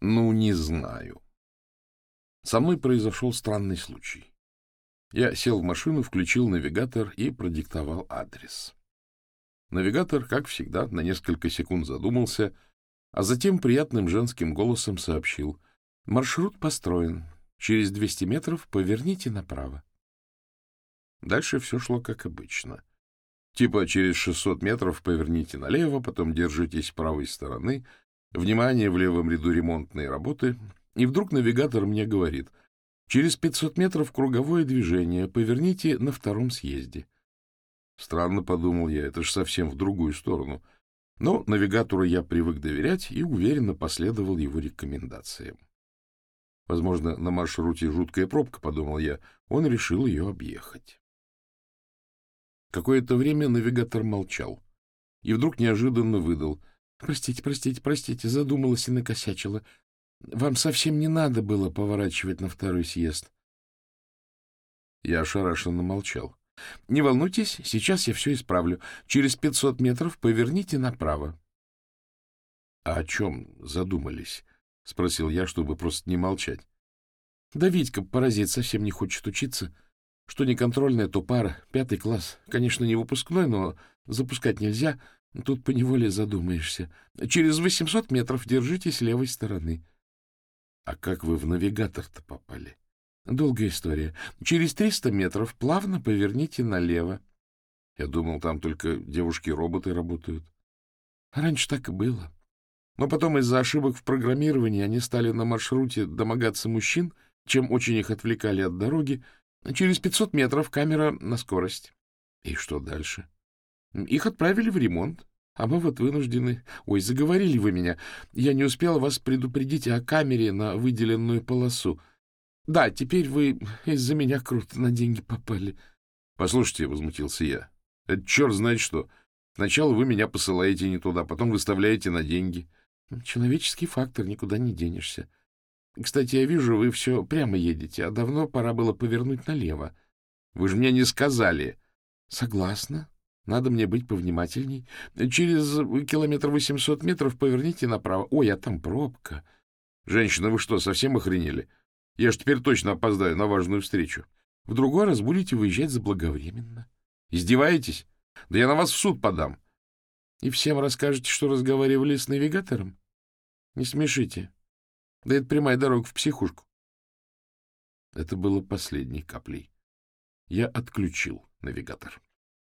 Ну, не знаю. Со мной произошел странный случай. Я сел в машину, включил навигатор и продиктовал адрес. Навигатор, как всегда, на несколько секунд задумался, а затем приятным женским голосом сообщил. «Маршрут построен. Через 200 метров поверните направо». Дальше все шло как обычно. Типа через 600 метров поверните налево, потом держитесь правой стороны. Внимание, в левом ряду ремонтные работы. И вдруг навигатор мне говорит, через 500 метров круговое движение, поверните на втором съезде. Странно, подумал я, это же совсем в другую сторону. Но навигатору я привык доверять и уверенно последовал его рекомендациям. Возможно, на маршруте жуткая пробка, подумал я, он решил ее объехать. Какое-то время навигатор молчал и вдруг неожиданно выдал. — Простите, простите, простите, задумалась и накосячила. Вам совсем не надо было поворачивать на второй съезд. Я ошарашенно молчал. — Не волнуйтесь, сейчас я все исправлю. Через пятьсот метров поверните направо. — А о чем задумались? — спросил я, чтобы просто не молчать. — Да Витька, паразит, совсем не хочет учиться. — что неконтрольная, то пара, пятый класс. Конечно, не выпускной, но запускать нельзя. Тут поневоле задумаешься. Через 800 метров держитесь левой стороны. А как вы в навигатор-то попали? Долгая история. Через 300 метров плавно поверните налево. Я думал, там только девушки-роботы работают. Раньше так и было. Но потом из-за ошибок в программировании они стали на маршруте домогаться мужчин, чем очень их отвлекали от дороги, Через 500 метров камера на скорость. И что дальше? Их отправили в ремонт, а мы вот вынуждены... Ой, заговорили вы меня. Я не успел вас предупредить о камере на выделенную полосу. Да, теперь вы из-за меня круто на деньги попали. Послушайте, — возмутился я, — это черт знает что. Сначала вы меня посылаете не туда, потом выставляете на деньги. Человеческий фактор, никуда не денешься. Кстати, я вижу, вы все прямо едете, а давно пора было повернуть налево. Вы же мне не сказали. Согласна. Надо мне быть повнимательней. Через километр восемьсот метров поверните направо. Ой, а там пробка. Женщина, вы что, совсем охренели? Я ж теперь точно опоздаю на важную встречу. В другой раз будете выезжать заблаговременно. Издеваетесь? Да я на вас в суд подам. И всем расскажете, что разговаривали с навигатором? Не смешите. Да это прямая дорога в психушку. Это было последней каплей. Я отключил навигатор.